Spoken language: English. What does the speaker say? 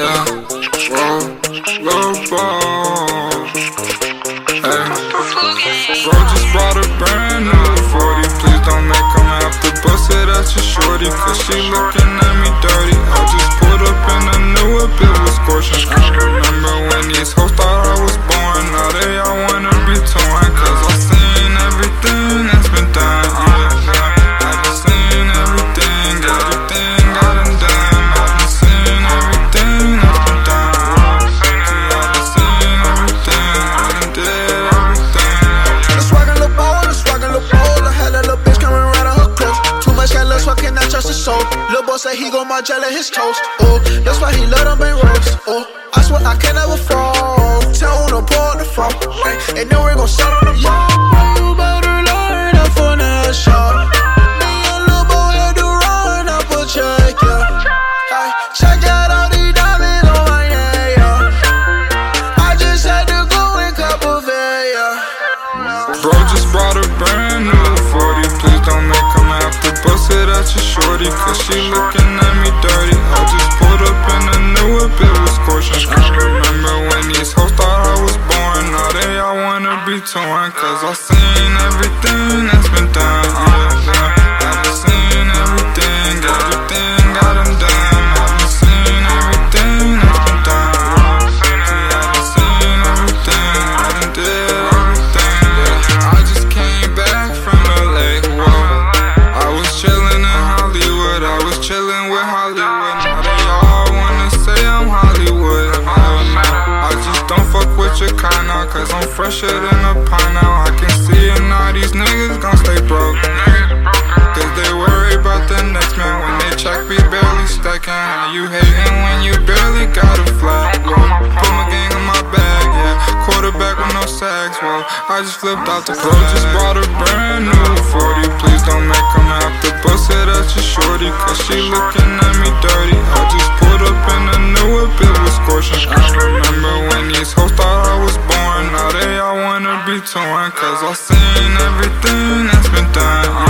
Yeah, low ball. Hey, bro just brought a brand new 40. Please don't make have to bust it at your shorty. Cause she looking at me dirty. I just pulled up in a new whip, it was scorching. Say he gon' my jelly his toast. Oh, that's why he love them bang roads. Oh, I swear I can never fall. Tell to bust it at your shorty. Cause she looking at me dirty. I just pulled up in a new whip, it was scorching. I remember when these hoes thought I was born. Now they all wanna be torn. Cause I seen everything that's been done. Now. Cause I'm fresher than a pine now. I can see it now. These niggas gon' stay broke. Cause they worry about the next man. When they check, be barely stacking. How you hating when you barely got a? Whoa. Put my gang in my bag, yeah. Quarterback with no sacks, whoa. I just flipped out the pro. Just bought a brand new 40. Please don't make him have to bust it at your shorty. Cause she looking at me dirty. I just pulled up in a new whip, it was scorching. Everything that's been done.